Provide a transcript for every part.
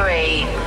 three,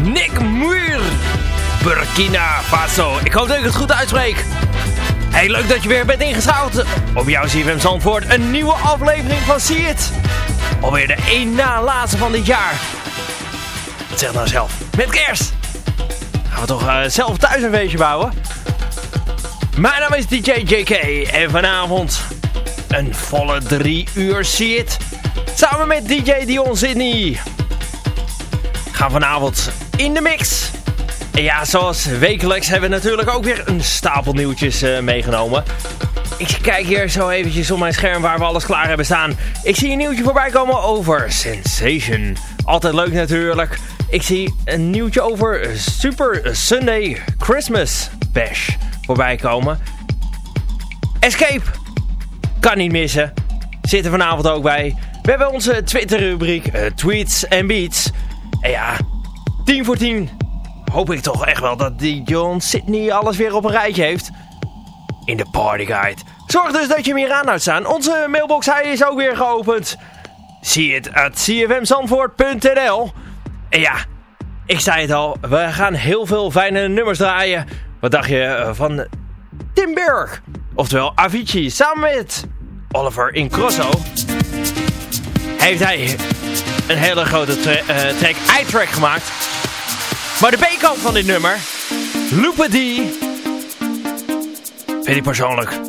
Nick Muir, Burkina Faso. Ik hoop dat ik het goed uitspreek. Hey, leuk dat je weer bent ingeschakeld op jouw CFM Zandvoort. Een nieuwe aflevering van See It. Alweer de één na laatste van dit jaar. Wat zeg nou zelf? Met kerst. Gaan we toch uh, zelf thuis een feestje bouwen? Mijn naam is DJ JK en vanavond een volle drie uur See It. Samen met DJ Dion Sydney. Vanavond in de mix. En ja, zoals wekelijks hebben we natuurlijk ook weer een stapel nieuwtjes uh, meegenomen. Ik kijk hier zo eventjes op mijn scherm waar we alles klaar hebben staan. Ik zie een nieuwtje voorbij komen over Sensation. Altijd leuk natuurlijk. Ik zie een nieuwtje over Super Sunday Christmas Bash voorbij komen. Escape. Kan niet missen. Zit er vanavond ook bij. We hebben onze Twitter rubriek uh, Tweets en Beats. En ja, 10 voor 10 hoop ik toch echt wel dat die John Sydney alles weer op een rijtje heeft. In de partyguide. Zorg dus dat je hem hier aan houdt staan. Onze mailbox hij is ook weer geopend. Zie het at cfmzandvoort.nl En ja, ik zei het al. We gaan heel veel fijne nummers draaien. Wat dacht je eh, van Tim Burg? Oftewel Avicii samen met Oliver Incrosso. Heeft hij een hele grote uh, track, i-track gemaakt. Maar de B-kant van dit nummer, Lupa D, vind ik persoonlijk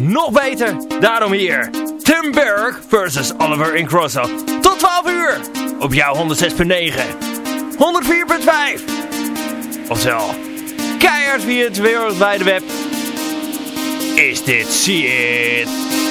nog beter. Daarom hier, Tim Berg versus Oliver Incrosso. Tot 12 uur op jouw 106.9, 104.5. Oftewel, keihard via het wereldwijde web. Is dit See It?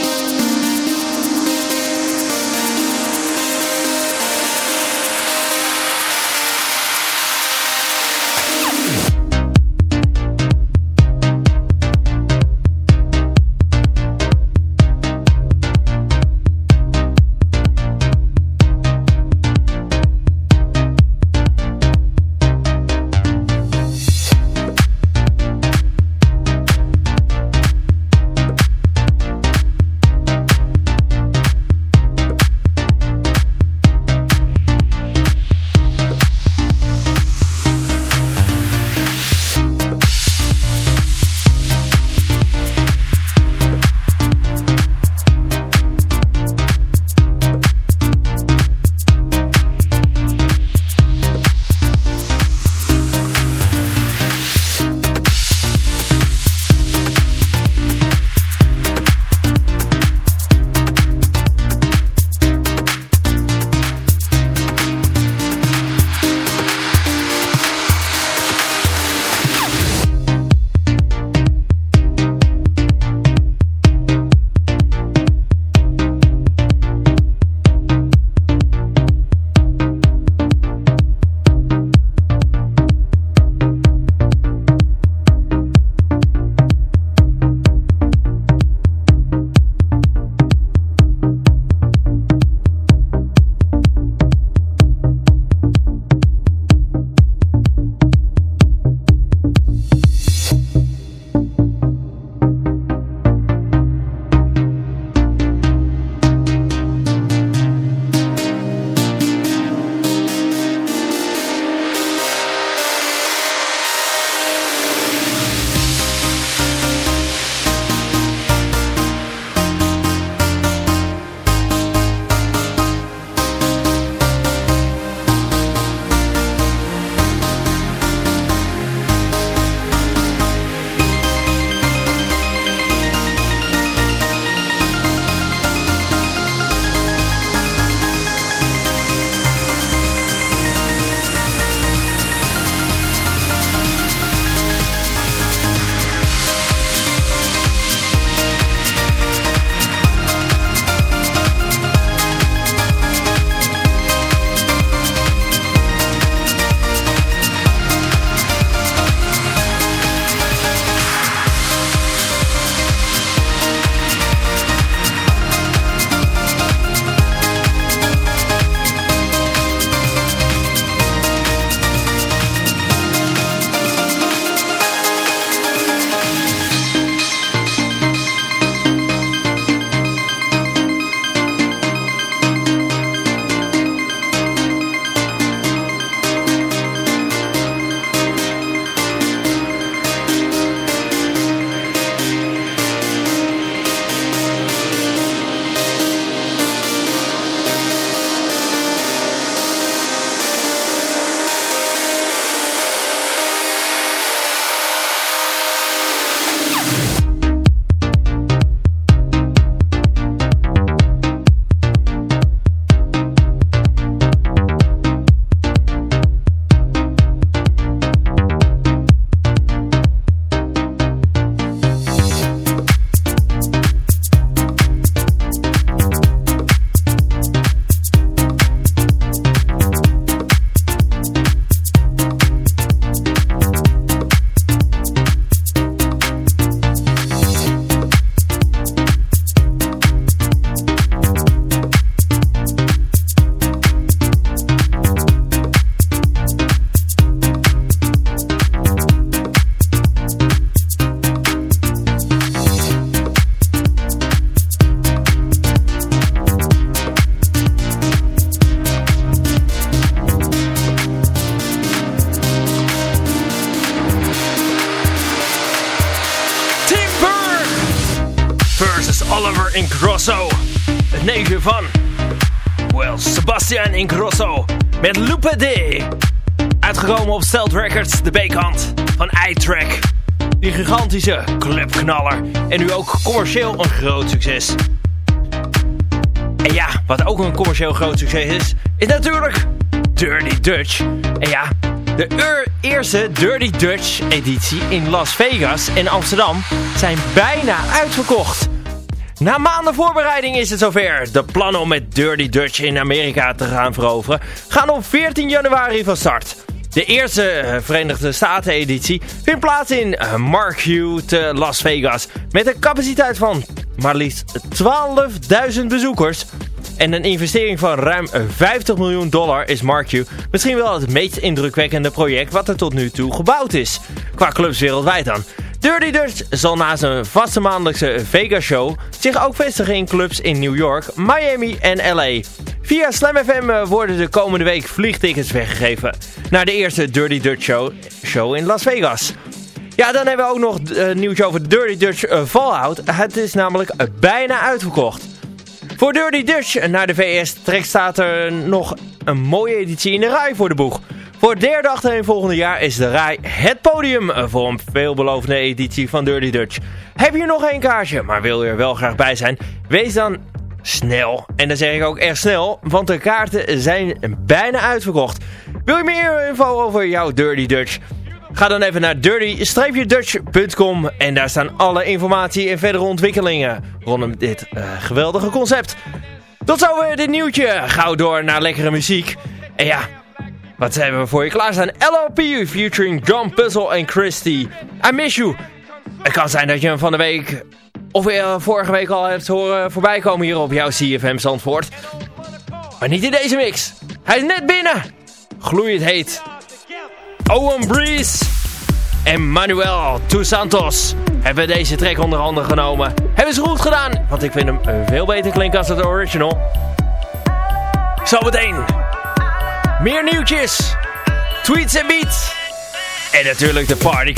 De B-kant van iTrack. Die gigantische clubknaller. En nu ook commercieel een groot succes. En ja, wat ook een commercieel groot succes is, is natuurlijk Dirty Dutch. En ja, de eerste Dirty Dutch editie in Las Vegas en Amsterdam zijn bijna uitverkocht. Na maanden voorbereiding is het zover. De plannen om met Dirty Dutch in Amerika te gaan veroveren gaan op 14 januari van start. De eerste eh, Verenigde Staten editie vindt plaats in eh, Mark te Las Vegas met een capaciteit van maar liefst 12.000 bezoekers. En een investering van ruim 50 miljoen dollar is Mark misschien wel het meest indrukwekkende project wat er tot nu toe gebouwd is. Qua clubs wereldwijd dan. Dirty Dutch zal na zijn vaste maandelijkse Vegas show zich ook vestigen in clubs in New York, Miami en LA. Via Slam FM eh, worden de komende week vliegtickets weggegeven naar de eerste Dirty Dutch show, show in Las Vegas. Ja, dan hebben we ook nog uh, nieuwtje over Dirty Dutch uh, Fallout. Het is namelijk bijna uitverkocht. Voor Dirty Dutch naar de VS trekt staat er nog een mooie editie in de rij voor de boeg. Voor derde achterin volgende jaar is de rij het podium voor een veelbelovende editie van Dirty Dutch. Heb je nog één kaartje, maar wil je er wel graag bij zijn? Wees dan snel. En dan zeg ik ook echt snel, want de kaarten zijn bijna uitverkocht. Wil je meer info over jouw Dirty Dutch? Ga dan even naar dirty-dutch.com en daar staan alle informatie en verdere ontwikkelingen rondom dit uh, geweldige concept. Tot zover dit nieuwtje. Gauw door naar lekkere muziek. En ja, wat hebben we voor je klaarstaan? LLP featuring John Puzzle en Christy. I miss you. Het kan zijn dat je hem van de week of uh, vorige week al hebt horen voorbij komen hier op jouw CFM Zandvoort. Maar niet in deze mix. Hij is net binnen. Gloeiend heet. Owen Breeze en Manuel Two Santos hebben deze track onder handen genomen. Hebben ze goed gedaan, want ik vind hem veel beter klinken als het original. Zometeen meer nieuwtjes, tweets en beats en natuurlijk de party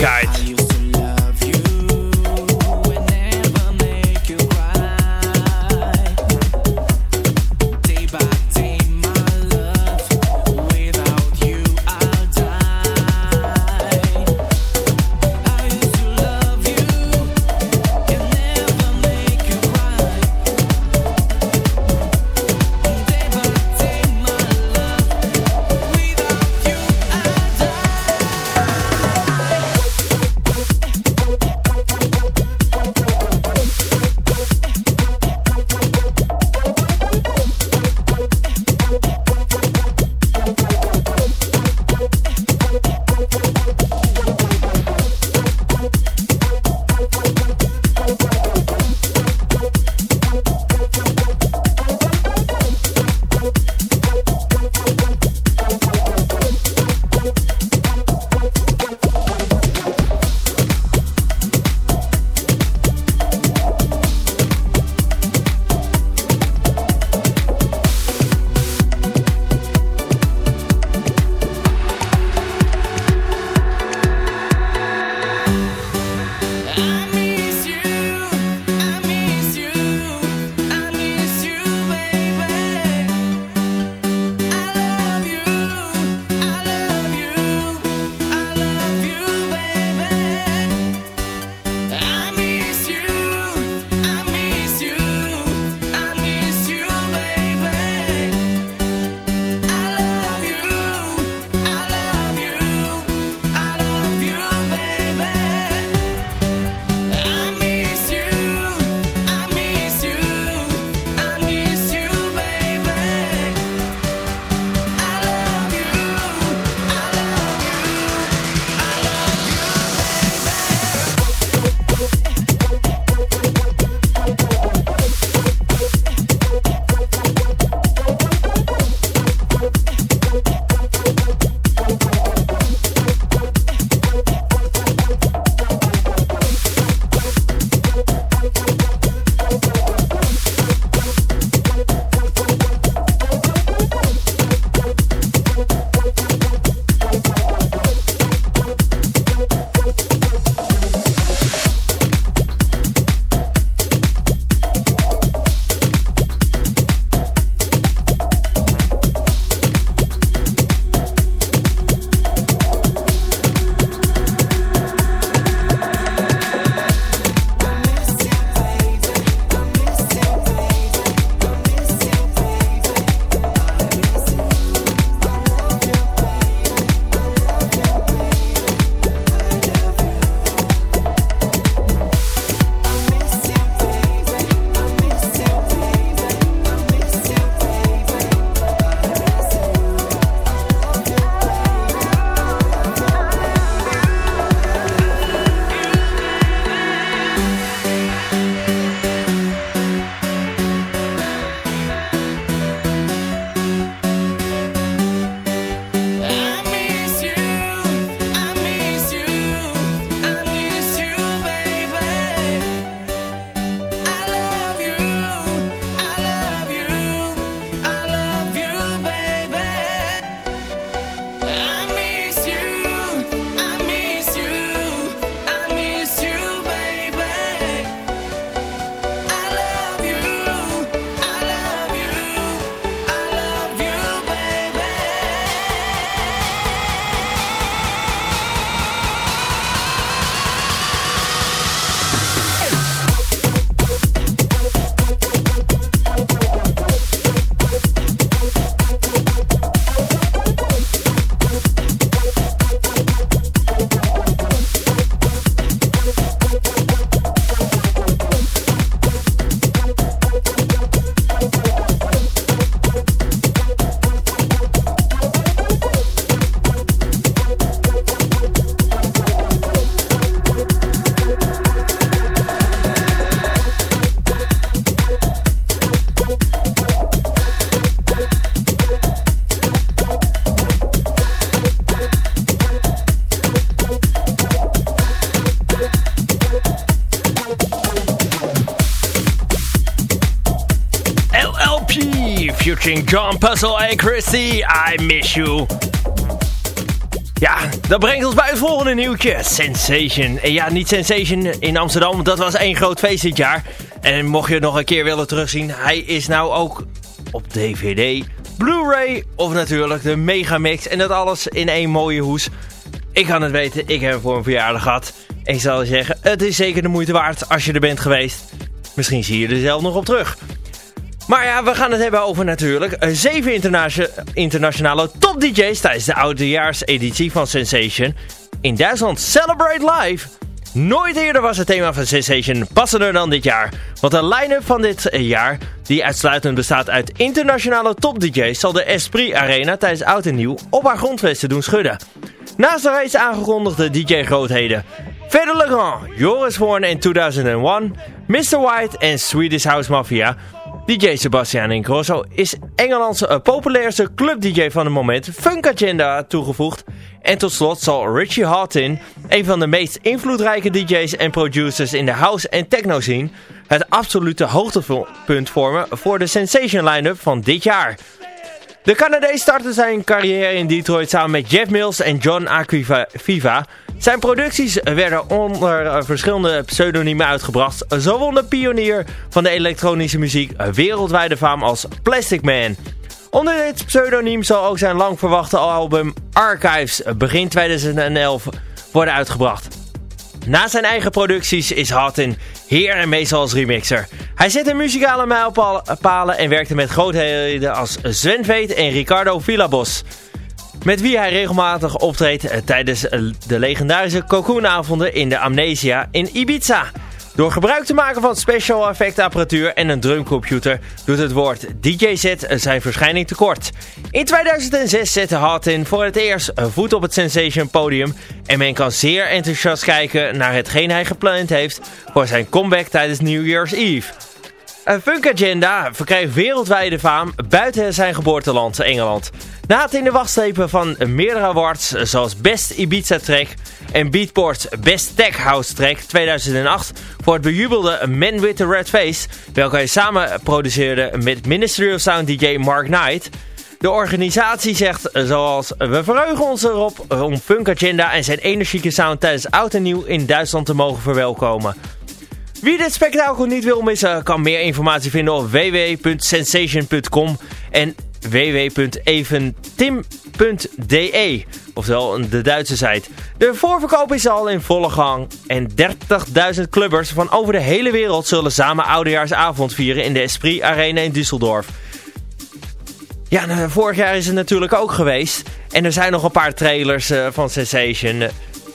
Puzzle en Christy. I miss you. Ja, dat brengt ons bij het volgende nieuwtje. Sensation. En ja, niet Sensation in Amsterdam, dat was één groot feest dit jaar. En mocht je het nog een keer willen terugzien, hij is nou ook op DVD, Blu-ray of natuurlijk de Megamix. En dat alles in één mooie hoes. Ik kan het weten, ik heb hem voor een verjaardag gehad. Ik zal zeggen, het is zeker de moeite waard als je er bent geweest. Misschien zie je er zelf nog op terug. Maar ja, we gaan het hebben over natuurlijk eh, zeven internationale top DJ's tijdens de oudejaarseditie van Sensation. In Duitsland Celebrate Live. Nooit eerder was het thema van Sensation passender dan dit jaar. Want de line-up van dit jaar, die uitsluitend bestaat uit internationale top DJ's, zal de Esprit Arena tijdens Oud en Nieuw op haar grondvesten doen schudden. Naast de reeds aangekondigde DJ-grootheden Verder Legrand, Joris Voorn in 2001, Mr. White en Swedish House Mafia. DJ Sebastian Ingrosso is Engelandse uh, populairste club-dj van het moment, Funk Agenda, toegevoegd. En tot slot zal Richie Hawtin, een van de meest invloedrijke DJ's en producers in de house- en techno-scene, het absolute hoogtepunt vormen voor de Sensation line-up van dit jaar. De Canadees startte zijn carrière in Detroit samen met Jeff Mills en John Aquiva. Zijn producties werden onder verschillende pseudoniemen uitgebracht. Zo won de pionier van de elektronische muziek wereldwijde faam als Plastic Man. Onder dit pseudoniem zal ook zijn lang verwachte album Archives begin 2011 worden uitgebracht. Na zijn eigen producties is Hartin heer en meestal als remixer. Hij zet in muzikale mijlpalen en werkte met grootheden als Sven Veet en Ricardo Villabos. Met wie hij regelmatig optreedt eh, tijdens de legendarische Cocoonavonden in de Amnesia in Ibiza. Door gebruik te maken van special effect apparatuur en een drumcomputer doet het woord DJ-set zijn verschijning tekort. In 2006 zette Hartin voor het eerst voet op het Sensation podium en men kan zeer enthousiast kijken naar hetgeen hij gepland heeft voor zijn comeback tijdens New Year's Eve. Een Funk Agenda verkreeg wereldwijde faam buiten zijn geboorteland Engeland. Na het in de wacht van meerdere awards zoals Best Ibiza Track en Beatport Best Tech House Track 2008 voor het bejubelde Man with the Red Face, welke hij samen produceerde met Ministry of Sound DJ Mark Knight. De organisatie zegt zoals we verheugen ons erop om Funk Agenda en zijn energieke sound tijdens oud en nieuw in Duitsland te mogen verwelkomen. Wie dit spektakel niet wil missen, kan meer informatie vinden op www.sensation.com en www.eventim.de, oftewel de Duitse site. De voorverkoop is al in volle gang en 30.000 clubbers van over de hele wereld zullen samen oudejaarsavond vieren in de Esprit Arena in Düsseldorf. Ja, nou, vorig jaar is het natuurlijk ook geweest en er zijn nog een paar trailers uh, van Sensation.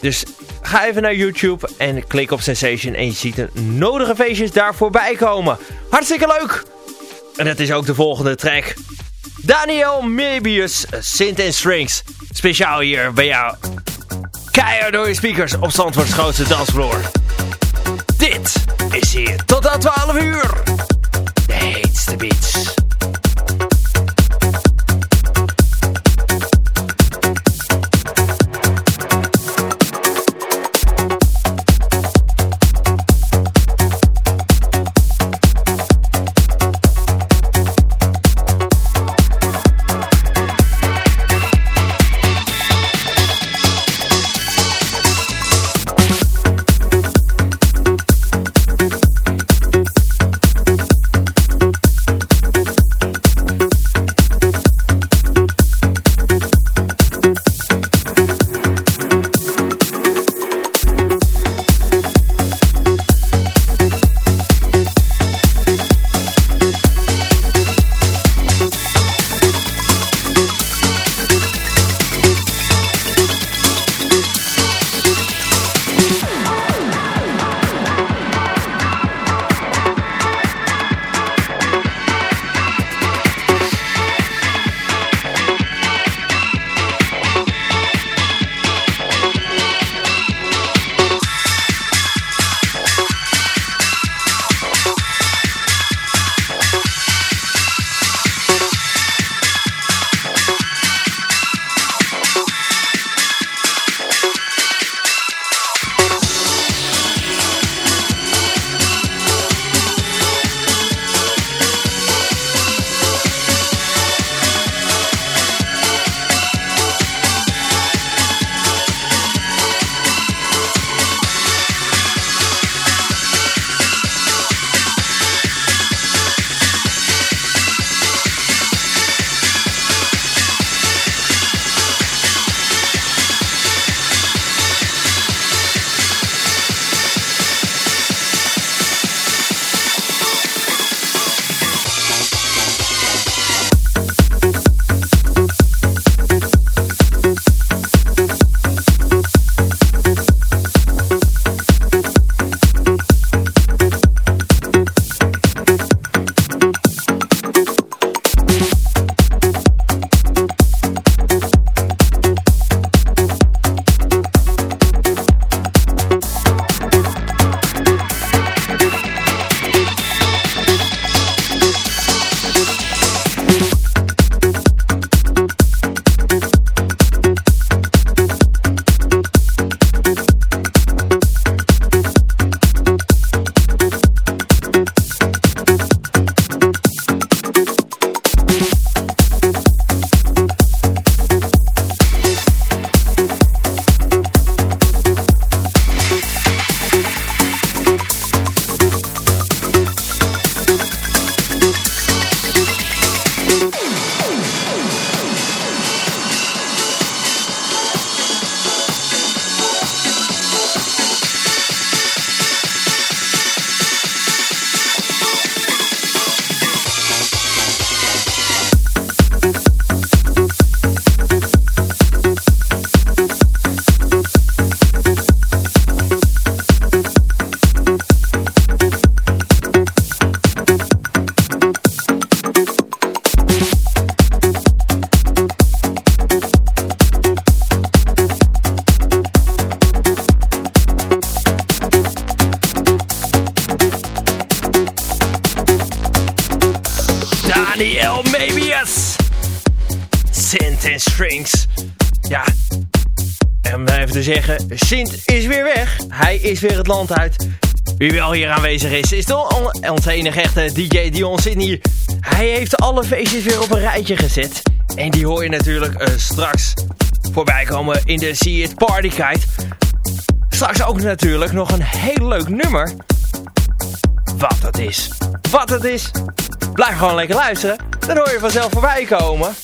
Dus ga even naar YouTube en klik op Sensation en je ziet de nodige feestjes daar voorbij komen. Hartstikke leuk! En dat is ook de volgende track. Daniel Mebius, Sint en Strings. Speciaal hier bij jou. Keihard door je speakers op Zandvoorts grootste dansvloer. Dit is hier tot aan 12 uur. De heetste beats. Land uit. Wie wel hier aanwezig is, is toch onze enige echte DJ Dion Sydney. Hij heeft alle feestjes weer op een rijtje gezet. En die hoor je natuurlijk uh, straks voorbij komen in de See It Party Guide. Straks ook natuurlijk nog een heel leuk nummer. Wat dat is. Wat het is. Blijf gewoon lekker luisteren. Dan hoor je vanzelf voorbij komen.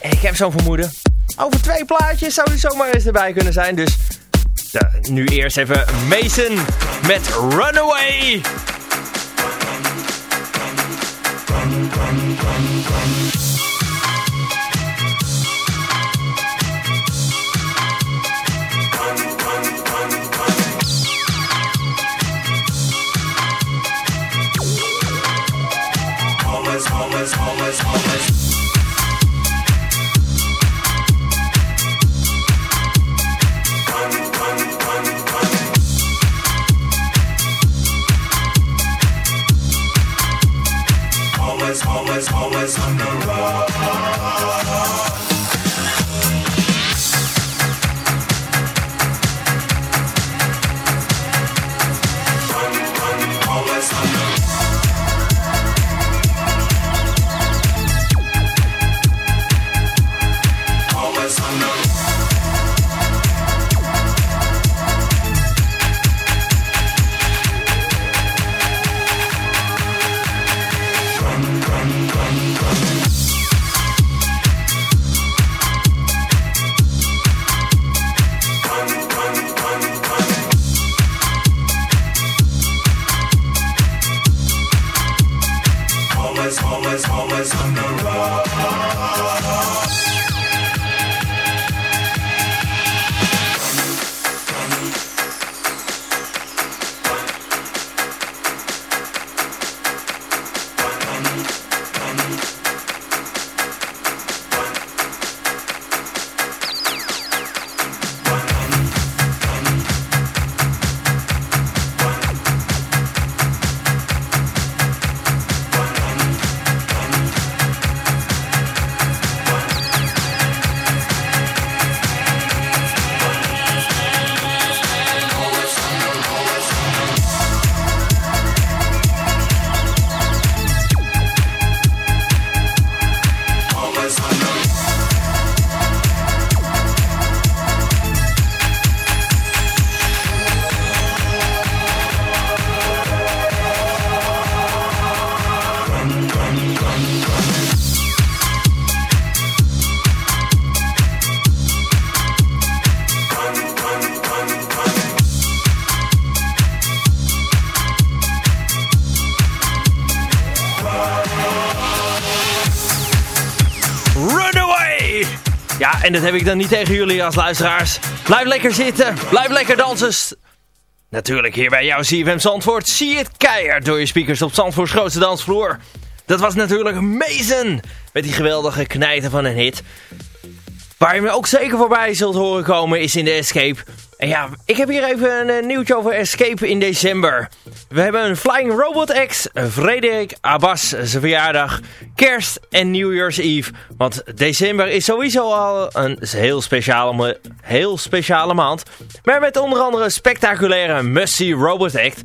En ik heb zo'n vermoeden. Over twee plaatjes zou die zomaar eens erbij kunnen zijn. Dus Eh, nu eerst even Mason met Runaway. En dat heb ik dan niet tegen jullie als luisteraars. Blijf lekker zitten. Blijf lekker dansen. Natuurlijk hier bij jouw CFM Zandvoort. Zie het keihard door je speakers op Zandvoorts grootste dansvloer. Dat was natuurlijk Mason. Met die geweldige knijten van een hit. Waar je me ook zeker voorbij zult horen komen is in de Escape. En ja, ik heb hier even een eh, nieuwtje over Escape in december. We hebben een Flying Robot X, Frederik Abbas verjaardag, kerst en New Year's Eve. Want december is sowieso al een heel speciale, heel speciale maand. Maar met onder andere spectaculaire Must Robot Act.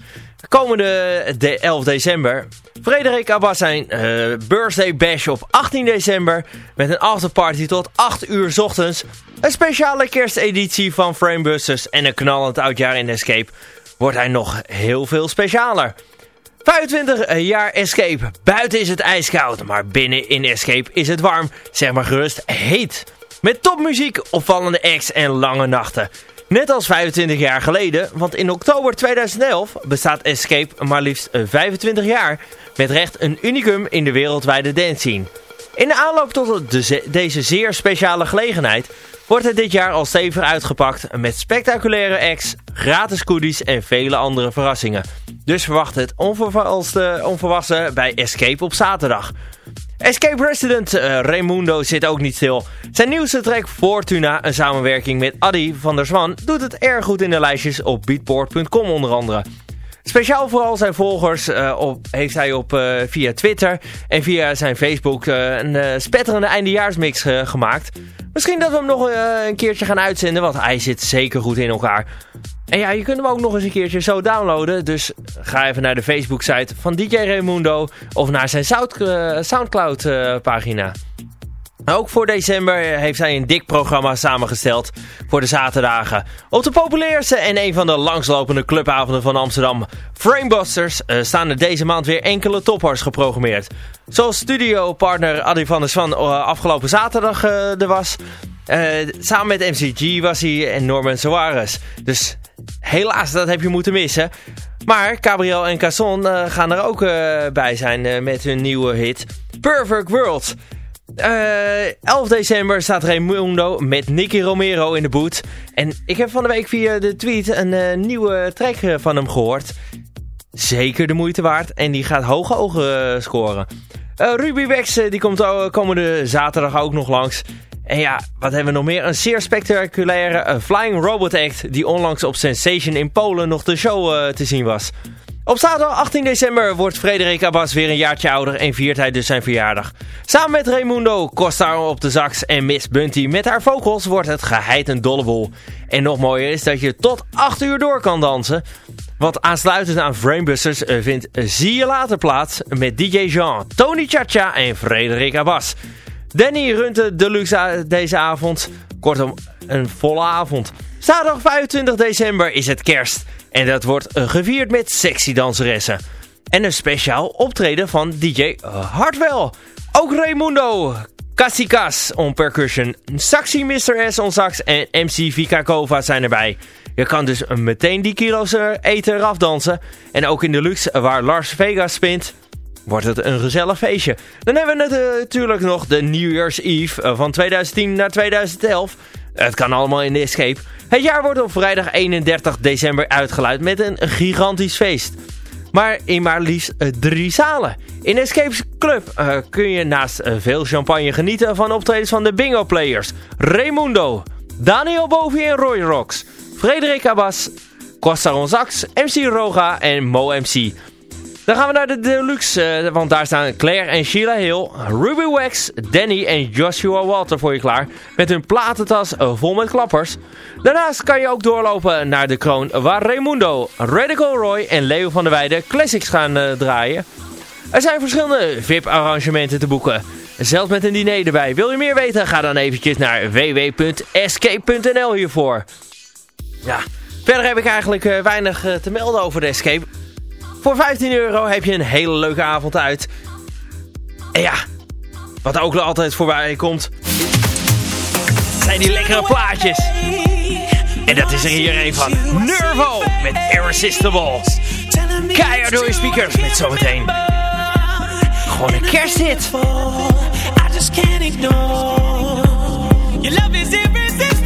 Komende 11 december. Frederik Abbas zijn uh, birthday bash op 18 december. Met een afterparty tot 8 uur ochtends. Een speciale kersteditie van Framebusters en een knallend oudjaar in Escape. Wordt hij nog heel veel specialer. 25 jaar Escape. Buiten is het ijskoud, maar binnen in Escape is het warm. Zeg maar gerust heet. Met topmuziek, opvallende acts en lange nachten. Net als 25 jaar geleden, want in oktober 2011 bestaat Escape maar liefst 25 jaar. Met recht een unicum in de wereldwijde dance scene. In de aanloop tot deze zeer speciale gelegenheid wordt het dit jaar al stevig uitgepakt met spectaculaire acts, gratis goodies en vele andere verrassingen. Dus verwacht het onverwachte bij Escape op zaterdag. Escape Resident uh, Raimundo zit ook niet stil. Zijn nieuwste track Fortuna, een samenwerking met Adi van der Zwan, doet het erg goed in de lijstjes op beatport.com onder andere. Speciaal voor al zijn volgers op, heeft hij op, via Twitter en via zijn Facebook een spetterende eindejaarsmix gemaakt. Misschien dat we hem nog een keertje gaan uitzenden, want hij zit zeker goed in elkaar. En ja, je kunt hem ook nog eens een keertje zo downloaden. Dus ga even naar de Facebook site van DJ Raimundo of naar zijn Soundcloud pagina. Ook voor december heeft hij een dik programma samengesteld voor de zaterdagen. Op de populairste en een van de langslopende clubavonden van Amsterdam, Framebusters, uh, staan er deze maand weer enkele toppers geprogrammeerd. Zoals studiopartner Adi van der Swan uh, afgelopen zaterdag uh, er was. samen met MCG was hij en Norman Soares. Dus helaas, dat heb je moeten missen. Maar Gabriel en Casson gaan er ook bij zijn met hun nieuwe hit Perfect World. Uh, eh, 11 december staat Raimundo met Nicky Romero in de boot. En ik heb van de week via de tweet een uh, nieuwe track eh, van hem gehoord. Zeker de moeite waard. En die gaat hoge ogen scoren. Ruby Wex die komt komende zaterdag ook nog langs. En ja, wat hebben we nog meer? Een zeer spectaculaire Flying Robot Act... die onlangs op Sensation in Polen nog de show te zien was. Op zaterdag 18 december wordt Frederik Abbas weer een jaartje ouder en viert hij dus zijn verjaardag. Samen met Raimundo, Costa op de sax en Miss Bunty met haar vocals wordt het geheid een dolleboel. En nog mooier is dat je tot 8 uur door kan dansen. Wat aansluitend aan Framebusters eh, vindt Zie je later plaats met DJ Jean, Tony Chacha en Frederik Abbas. Danny runt de deluxe deze avond. Kortom, een volle avond. Zaterdag 25 december is het kerst. En dat wordt eh, gevierd met sexy danseressen. En een speciaal optreden van DJ eh, Hartwell. Ook Raimundo, Cassicas on percussion, Saxi Mr. S on sax en MC Vika Kova zijn erbij. Je kan dus meteen die kilo's eten eraf dansen. En ook in de luxe waar Lars Vegas spint, wordt het een gezellig feestje. Dan hebben we natuurlijk nog de New Year's Eve eh, van 2010 naar 2011. Het kan allemaal in de Escape. Het jaar wordt op vrijdag 31 december uitgeluid met een gigantisch feest. Maar in maar liefst eh, drie zalen. In Escapes Club uh, kun je naast uh, veel champagne genieten van optredens van de bingo players. Raimundo, Daniel Bovi en Roy Rocks, Frederik Abbas, Costa Ronzax, MC Roga en Mo MC. Dan gaan we naar de deluxe, uh, want daar staan Claire en Sheila Hill, Ruby Wax, Danny en Joshua Walter voor je klaar. Met hun platentas vol met klappers. Daarnaast kan je ook doorlopen naar de kroon waar Raimundo, Radical Roy en Leo van der Weijden classics gaan uh, draaien. Er zijn verschillende VIP-arrangementen te boeken. Zelfs met een diner erbij. Wil je meer weten? Ga dan eventjes naar www.escape.nl hiervoor. Ja, verder heb ik eigenlijk weinig te melden over de Escape. Voor 15 euro heb je een hele leuke avond uit. En ja, wat ook altijd voorbij komt... zijn die lekkere plaatjes. En dat is er hier een van. Nervo met Irresistible. Keihard door je speakers met zometeen. Gewoon een kersthit. I just can't ignore. Love is irresistible.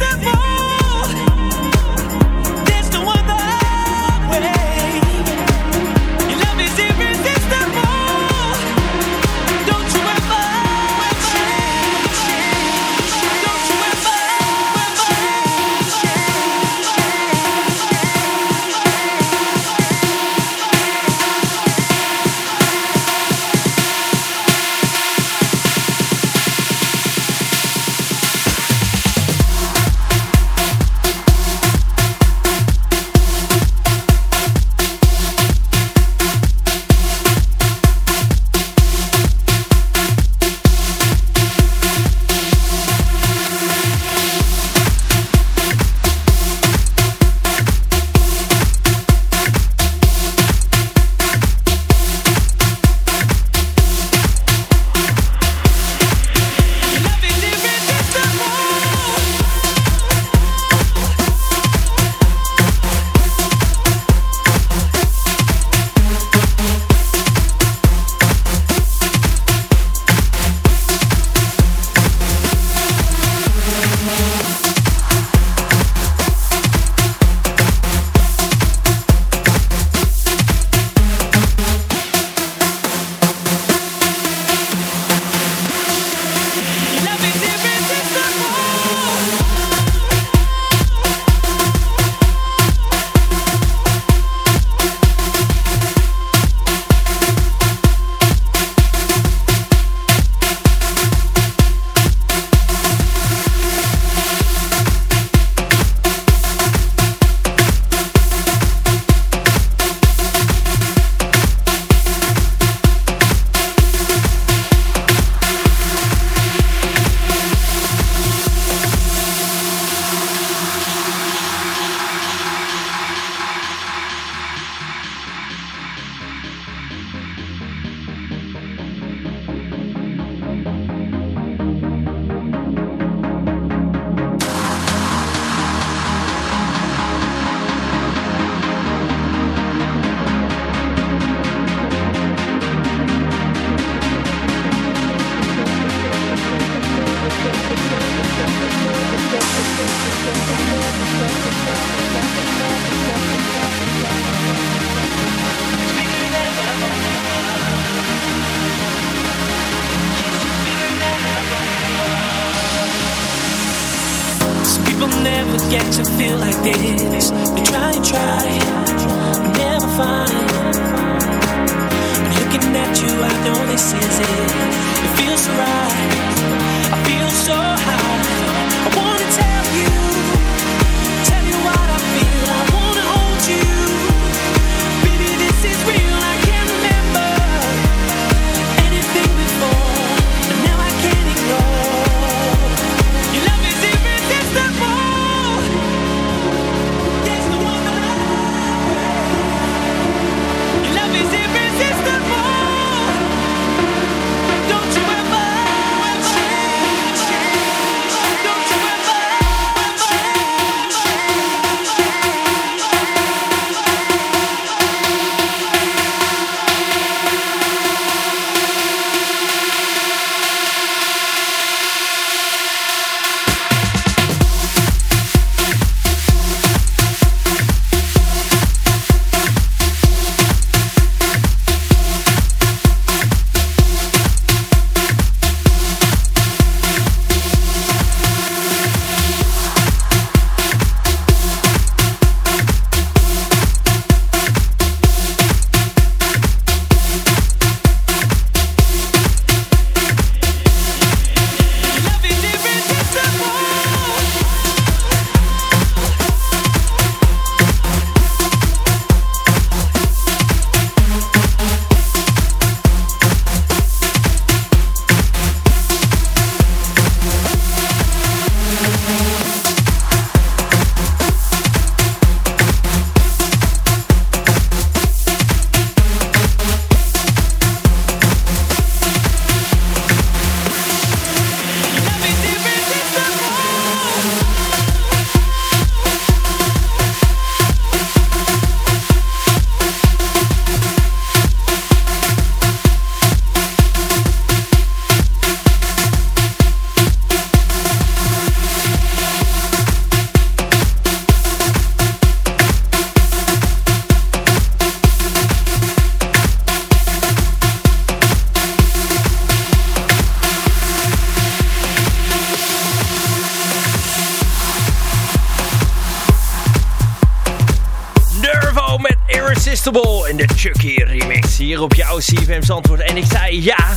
CFM Zandvoort. En ik zei ja,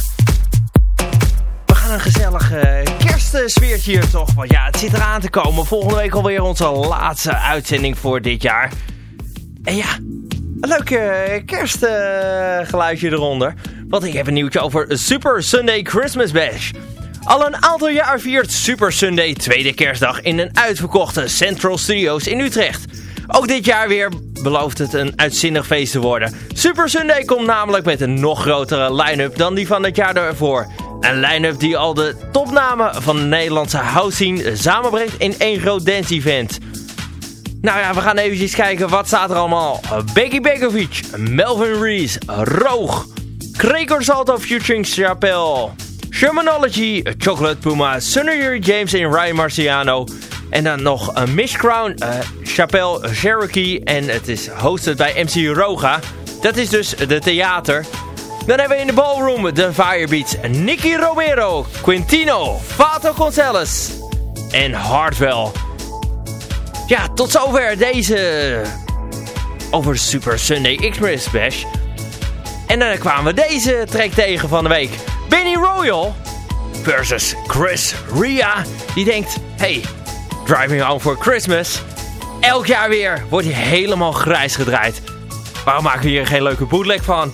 we gaan een gezellig kerstsfeertje hier toch. Want ja, het zit eraan te komen. Volgende week alweer onze laatste uitzending voor dit jaar. En ja, een leuk kerstgeluidje eronder. Want ik heb een nieuwtje over Super Sunday Christmas Bash. Al een aantal jaar viert Super Sunday tweede kerstdag in een uitverkochte Central Studios in Utrecht. Ook dit jaar weer belooft het een uitzinnig feest te worden. Super Sunday komt namelijk met een nog grotere line-up dan die van het jaar daarvoor. Een line-up die al de topnamen van de Nederlandse house scene samenbrengt in één groot dance event. Nou ja, we gaan even kijken wat staat er allemaal. Becky Begovic, Melvin Reese, Roog, Gregor Salto featuring Chapelle, Shermanology, Chocolate Puma, Sunny James en Ryan Marciano... En dan nog een Miss Crown, uh, Chapelle Cherokee. En het is hosted bij MC Roga. Dat is dus de theater. Dan hebben we in de ballroom de Firebeats. Nicky Romero, Quintino, Fato Gonzalez en Hardwell. Ja, tot zover deze over Super Sunday Express Bash. En dan kwamen we deze track tegen van de week. Benny Royal versus Chris Ria. Die denkt, hey, Driving Home for Christmas. Elk jaar weer wordt hij helemaal grijs gedraaid. Waarom maken we hier geen leuke bootleg van?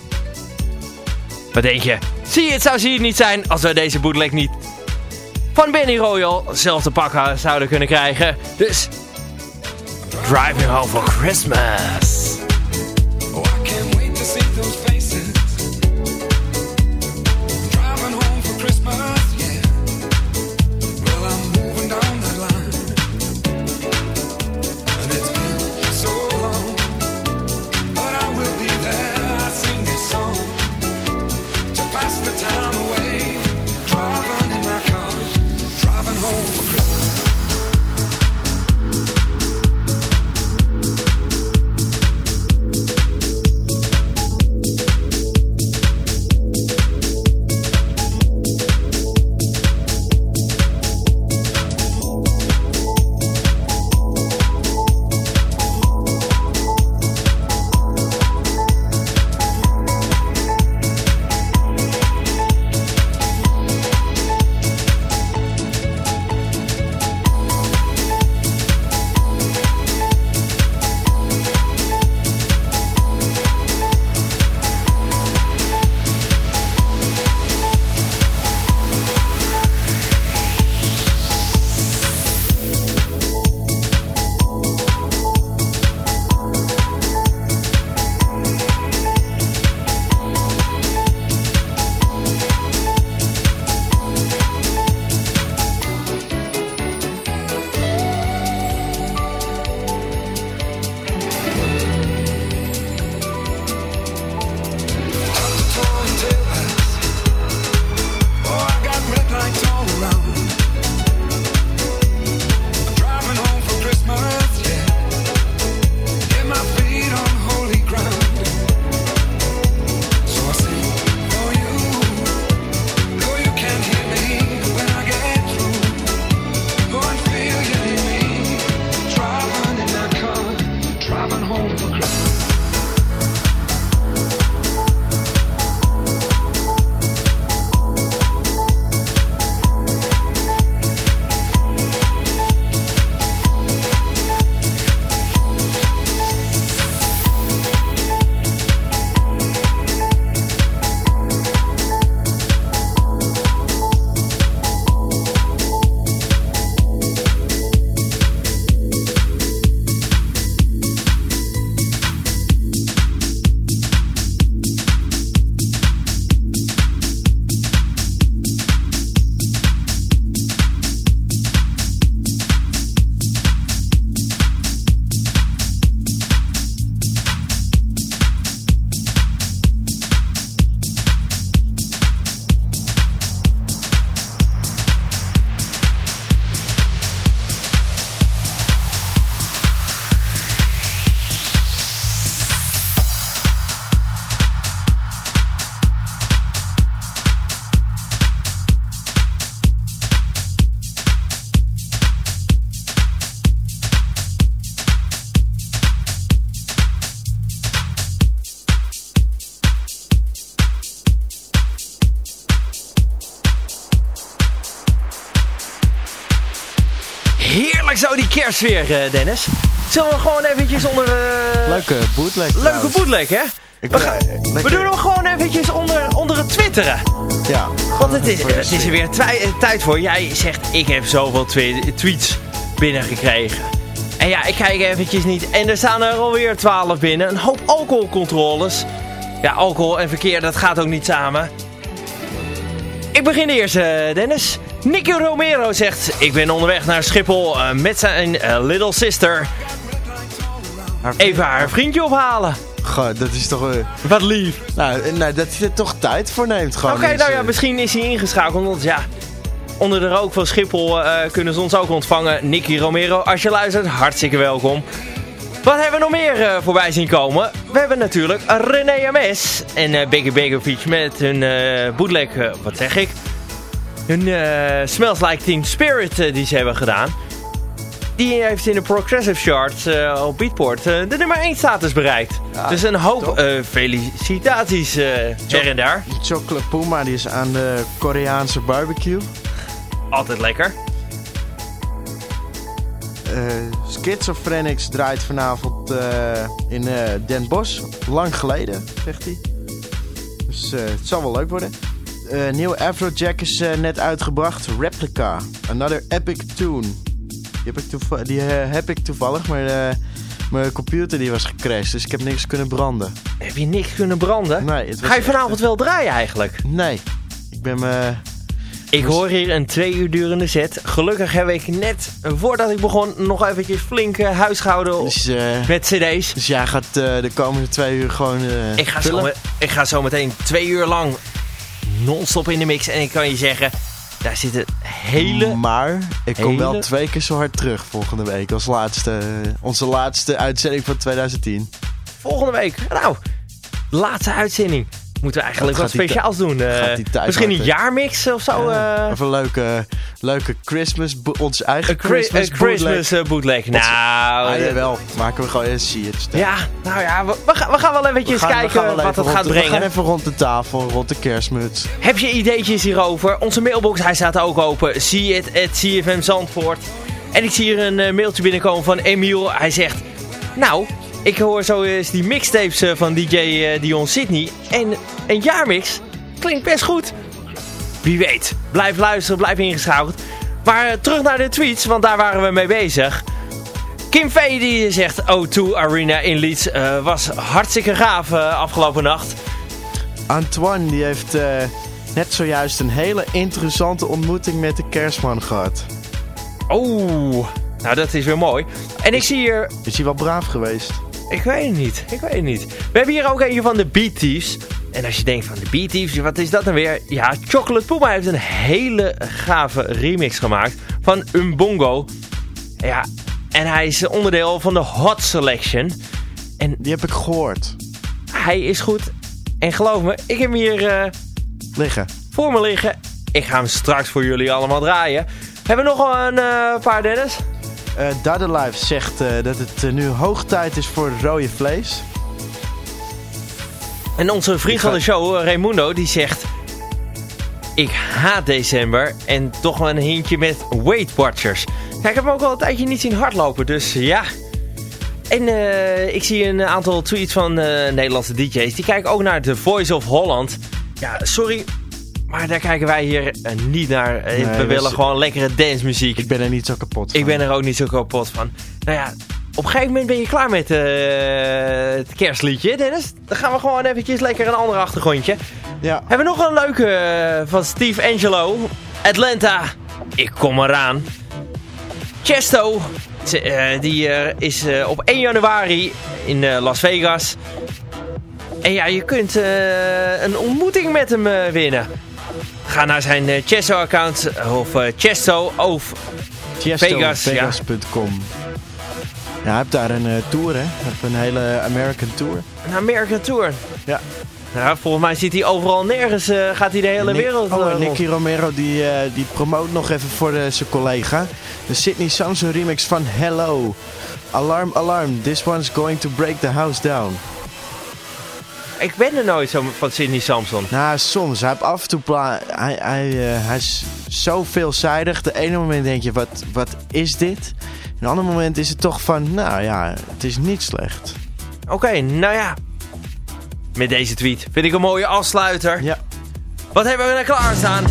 Wat denk je? Zie je, het zou het niet zijn als we deze bootleg niet van Benny Royal zelf te pakken zouden kunnen krijgen. Dus, Driving Home for Christmas. Kerstsfeer, eh, Dennis. Zullen we gewoon eventjes onder... eh, Leuke bootleg Leuke trouwens. bootleg, hè? Ik We, ben- gaan- eh, we lekker- doen hem gewoon eventjes onder, onder het twitteren. Ja. Want het is, het is er sfeer. weer eh, tijd voor. Jij zegt, ik heb zoveel twe- tweets binnengekregen. En ja, ik kijk eventjes niet. En er staan er alweer 12 binnen. Een hoop alcoholcontroles. Ja, alcohol en verkeer, dat gaat ook niet samen. Ik begin eerst, eh, Dennis. Nicky Romero zegt, ik ben onderweg naar Schiphol eh, met zijn eh, little sister. Haar- Even haar vriendje ophalen. Goh, dat is toch... eh, Wat lief. nou, nou, dat hij er toch tijd voor neemt gewoon. Oké, nou ja, misschien is hij ingeschakeld. Want ja, onder de rook van Schiphol kunnen ze ons ook ontvangen. Nicky Romero, als je luistert, hartstikke welkom. Wat hebben we nog meer voorbij zien komen? We hebben natuurlijk René MS en Biggie Begovic met hun bootleg, wat zeg ik? Hun eh, Smells Like Teen Spirit eh, die ze hebben gedaan. Die heeft in de Progressive Charts eh, op Beatport de nummer 1 status bereikt. Ja, dus een hoop felicitaties her en daar. Die Chocolate Puma die is aan de Koreaanse barbecue. Altijd lekker. Schizophrenics draait vanavond in Den Bosch. Lang geleden, zegt hij. Dus het zal wel leuk worden. Eh nieuwe Afrojack is eh, net uitgebracht. Replica. Another epic tune. Die heb ik, die, eh, heb ik toevallig, maar mijn computer die was gecrashed. Dus ik heb niks kunnen branden. Heb je niks kunnen branden? Nee, het was Ga je echt- vanavond wel draaien eigenlijk? Nee. Ik ben me... Ik hoor hier een twee uur durende set. Gelukkig heb ik net, voordat ik begon, nog eventjes flink huisgehouden Dus, met cd's. dus jij gaat de komende twee uur gewoon Ik ga, zo, ik ga zo meteen twee uur lang non-stop in de mix. En ik kan je zeggen, daar zitten hele... Maar ik kom wel twee keer zo hard terug volgende week. Als laatste, onze laatste uitzending van 2010. Volgende week, nou, laatste uitzending. Moeten we eigenlijk wat speciaals doen. eh, misschien een jaarmix of zo. Ja, eh, of een leuke, leuke Christmas, ons eigen Christmas, een Christmas bootleg. eh, bootleg. Nou, Ah, jawel, maken we gewoon een see it. Ja, nou ja, we, we gaan, we gaan wel eventjes We gaan- we kijken wat even het gaat de- We brengen. gaan even rond de tafel, rond de kerstmuts. Heb je ideetjes hierover? Onze mailbox, hij staat ook open. Zie het at CFM Zandvoort. En ik zie hier een mailtje binnenkomen van Emiel. Hij zegt, nou, ik hoor zo eens die mixtapes eh, van DJ eh, Dion Sydney. En een jaarmix klinkt best goed. Wie weet, blijf luisteren, blijf ingeschakeld. Maar eh, terug naar de tweets, want daar waren we mee bezig. Kim V die zegt O2 Arena in Leeds was hartstikke gaaf afgelopen nacht. Antoine die heeft net zojuist een hele interessante ontmoeting met de kerstman gehad. Oeh, nou dat is weer mooi. En ik zie hier, Is hij wel braaf geweest? Ik weet het niet, ik weet het niet. We hebben hier ook eentje van de Thieves. En als je denkt van de Thieves, wat is dat dan weer? Ja, Chocolate Puma heeft een hele gave remix gemaakt van Umbongo. Ja, en hij is onderdeel van de Hot Selection. En Die heb ik gehoord. hij is goed. En geloof me, ik heb hem hier eh, Liggen. voor me liggen. Ik ga hem straks voor jullie allemaal draaien. Hebben we nog een eh, paar, Dennis? Eh Dada Life zegt eh, dat het eh, nu hoog tijd is voor rode vlees. En onze vriend van de show, Raimundo, die zegt... Ik haat december en toch wel een hintje met Weight Watchers. Ja, ik heb hem ook al een tijdje niet zien hardlopen, dus ja. En eh, ik zie een aantal tweets van eh, Nederlandse DJ's. Die kijken ook naar The Voice of Holland. Ja, sorry, maar daar kijken wij hier eh, niet naar. Eh, Nee, we willen gewoon lekkere dancemuziek. Ik ben er niet zo kapot van. Ik ben er ook niet zo kapot van. Nou ja, op een gegeven moment ben je klaar met eh, het kerstliedje, Dennis. Dan gaan we gewoon eventjes lekker een ander achtergrondje. Ja. Hebben we nog een leuke van Steve Angelo. Atlanta, ik kom eraan. Chesto, die is op 1 januari in Las Vegas. En ja, je kunt een ontmoeting met hem winnen. Ga naar zijn eh, Chesto-account of eh, Chesto of Vegas, ja. Vegas.com. Ja, hij heeft daar een eh, tour, hè? Hij heeft een hele American tour. een American Tour. Ja. Nou, volgens mij zit hij overal nergens, gaat hij de hele Nick- wereld oh. Nicky Romero die, die promoot nog even voor zijn collega. De Sydney Samson remix van Hello. Alarm, alarm. This one's going to break the house down. Ik ben er nooit zo van Sidney Samson. Nou, soms. Hij heeft af en toe pla hij, hij, eh, hij is zo veelzijdig. De ene moment denk je, wat, wat is dit? En het andere moment is het toch van, nou ja, het is niet slecht. Oké, nou ja. Met deze tweet vind ik een mooie afsluiter. Ja. Wat hebben we er klaarstaan?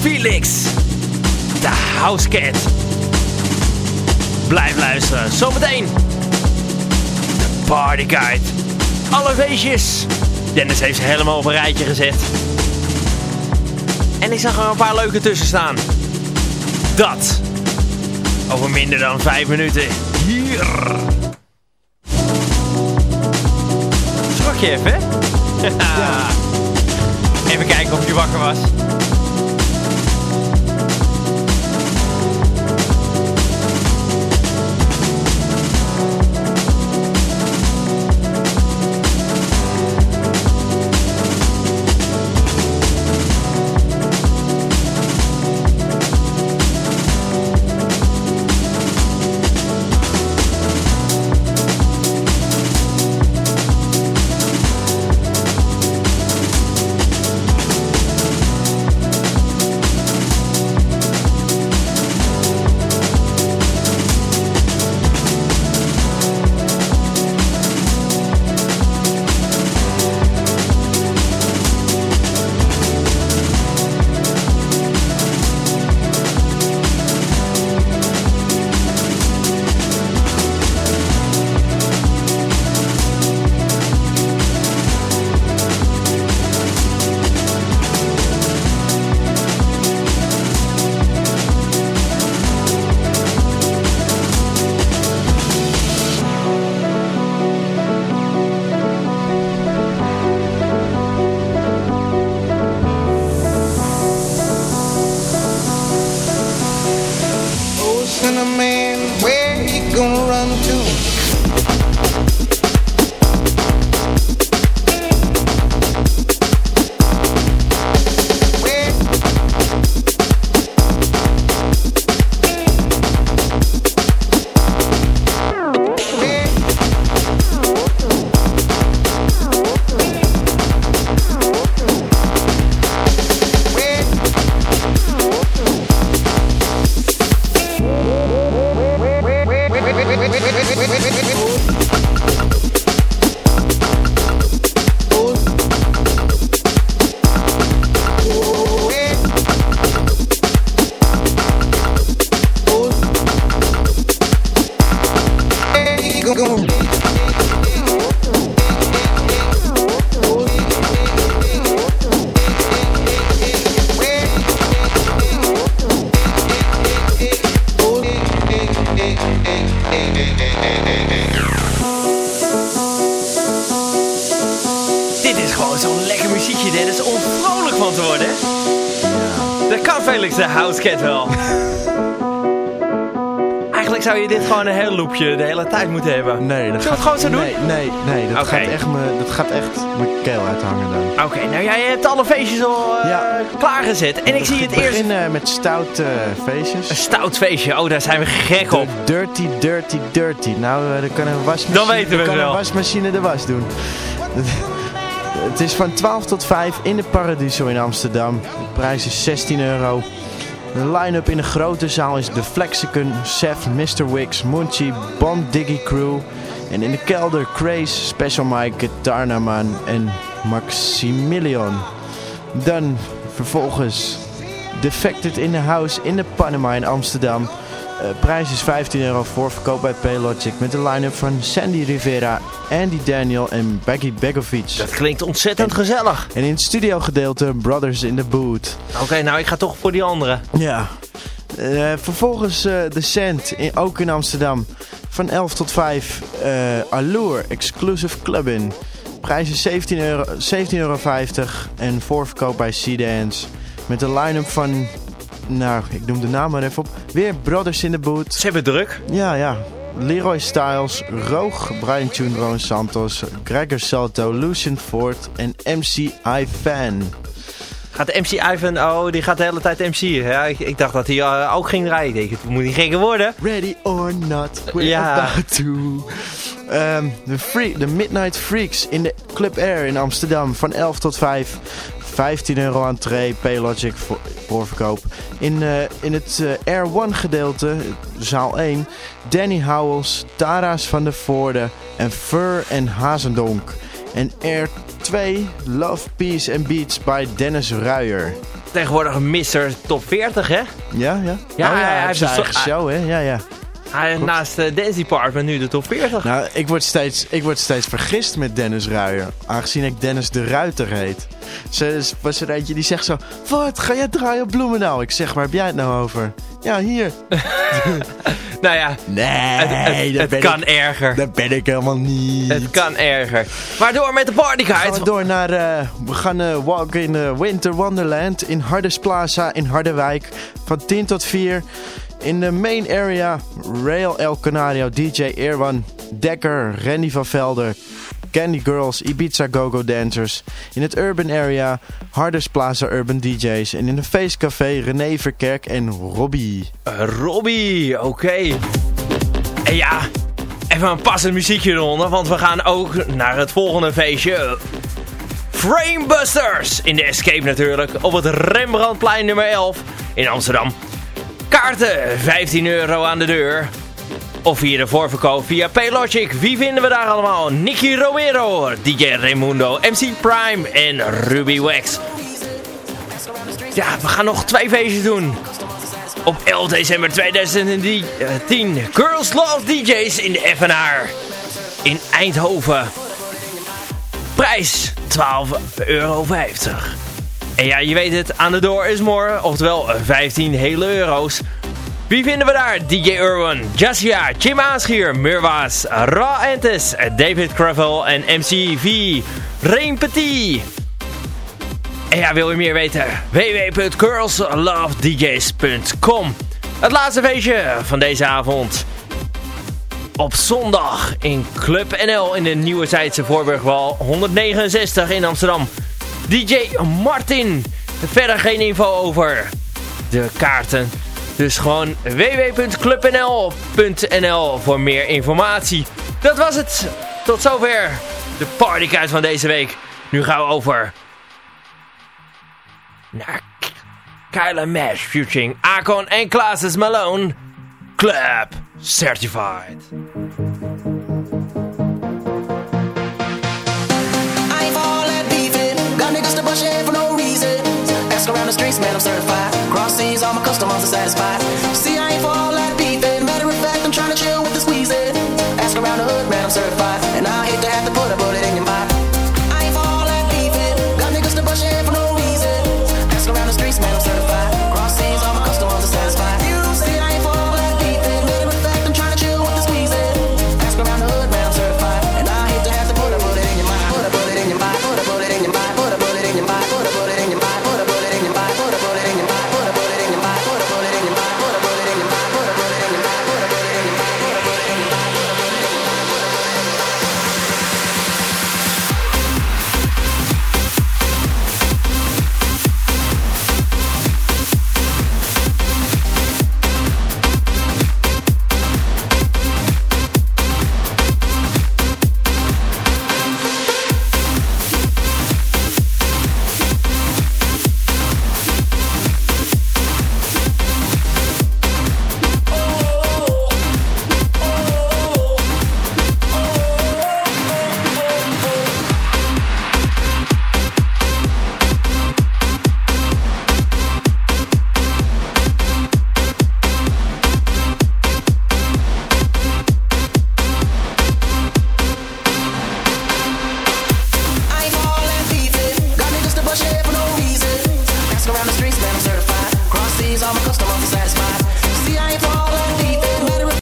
Felix, de housecat. Blijf luisteren. Zometeen. De party guide. Alle feestjes. Dennis heeft ze helemaal op een rijtje gezet. En ik zag er een paar leuke tussen staan. Dat. Over minder dan vijf minuten. Hier. Schrok je even, hè? Even kijken of je wakker was. Een loopje de hele tijd moeten hebben. Nee, dat Zullen we het gewoon zo nee, doen? Nee, nee, dat, gaat echt me, dat gaat echt mijn keel uithangen dan. Oké, nou jij hebt alle feestjes al eh, Ja. klaargezet. En ik zie het We eerst... beginnen met stout eh, Een feestjes. stout feestje. Oh, daar zijn we gek op. De dirty, dirty, dirty. Nou, eh, dan kan een wasmachine, Dan weten we dan kan wel. een wasmachine de was doen. Het is van 12 tot 5 in de Paradiso in Amsterdam. De prijs is 16 euro. De line-up in de grote zaal is The Flexicon, Seth, Mr. Wix, Munchie, Bond Diggy Crew. En in de kelder Craze, Special Mike, Tarnaman en Maximilian. Dan vervolgens Defected in the House in de Panama in Amsterdam. Eh, prijs is 15 euro voor verkoop bij Paylogic met de line-up van Sandy Rivera, Andy Daniel en Becky Begovic. Dat klinkt ontzettend gezellig. En in het studiogedeelte Brothers in the Boot. Oké, nou ik ga toch voor die andere. Ja. Eh, vervolgens eh The Sand, in, ook in Amsterdam. Van 11 tot 5 eh Allure Exclusive Club in. Prijs is 17,50 euro, 17,50 euro en voorverkoop bij C-Dance. Met de line-up van, nou ik noem de naam maar even op. Weer Brothers in the Boot. Ze hebben druk. Ja, ja. Leroy Styles, Roog, Brian Tune, Santos, Gregor Salto, Lucian Ford en MC iFan. Gaat de MC Ivan, oh, die gaat de hele tijd MC. Ja, ik, ik dacht dat hij eh, ook ging rijden. Ik denk, het moet niet gekker worden. Ready or not, we're Ja. about to. Ehm, de Midnight Freaks in de Club Air in Amsterdam van 11 tot 5. 15 euro entree, Paylogic voor, voorverkoop. In, eh, in het eh, Air One gedeelte, zaal 1, Danny Howells, Tara's van de Voorde en Fur en Hazendonk. En Air 2, Love, Peace and Beats bij Dennis Ruijer. Tegenwoordig Mr. Top 40, hè? Ja, ja. Ja, oh, hij- hij, heeft zijn een eigen show, hè? Ja, ja. Hij naast uh, Dance Department nu de top 40. Nou, ik word, steeds, ik word steeds vergist met Dennis Ruijer. Aangezien ik Dennis de Ruiter heet. Ze was er eentje die zegt zo... Wat, ga jij draaien op Bloemendaal? Ik zeg, waar heb jij het nou over? Ja, hier. nou ja, Nee, het, het, kan ik, erger. dat ben ik helemaal niet. Het kan erger. Maar door met de Gaan we door naar... eh, we gaan eh, walken in Winter Wonderland in Hardes Plaza in Harderwijk. Van 10 tot 4. In de main area Rail El Canario, DJ Irwan, Dekker, Randy van Velder, Candy Girls, Ibiza Go-Go Dancers. In het urban area Harders Plaza Urban DJ's. En in de feestcafé René Verkerk en Robbie. Uh, Robbie, oké. En ja, even een passend muziekje eronder, want we gaan ook naar het volgende feestje. Framebusters in de Escape natuurlijk, op het Rembrandtplein nummer 11 in Amsterdam. Kaarten, 15 euro aan de deur. Of via de voorverkoop via Paylogic. Wie vinden we daar allemaal? Nicky Romero, DJ Raimundo, MC Prime en Ruby Wax. Ja, we gaan nog twee feestjes doen. Op 11 december 2010. Girls Love DJ's in de FNR. In Eindhoven. Prijs 12,50 euro. En ja, je weet het, aan de door is more. Oftewel 15 hele euro's. Wie vinden we daar? DJ Irwin, Jassia, Jim Aanschier, Murwaas, Ra Entes, David Cravel en MC V. Rain Petit. En ja, wil je meer weten? www.girlslovedjs.com Het laatste feestje van deze avond. Op zondag in Club NL in de Nieuwe Zijdse Voorburgwal 169 in Amsterdam. DJ Martin. Verder geen info over de kaarten. Dus gewoon www.clubnl.nl voor meer informatie. Dat was het. Tot zover de partykuit van deze week. Nu gaan we over naar Kyla Mesh featuring Akon en Classes Malone. Club Certified. the streets, man, I'm certified. Cross seas, all my customers are satisfied. See, I ain't for all that beefing. Matter of fact, I'm trying to chill with the squeezing. Ask around the hood, man, I'm certified.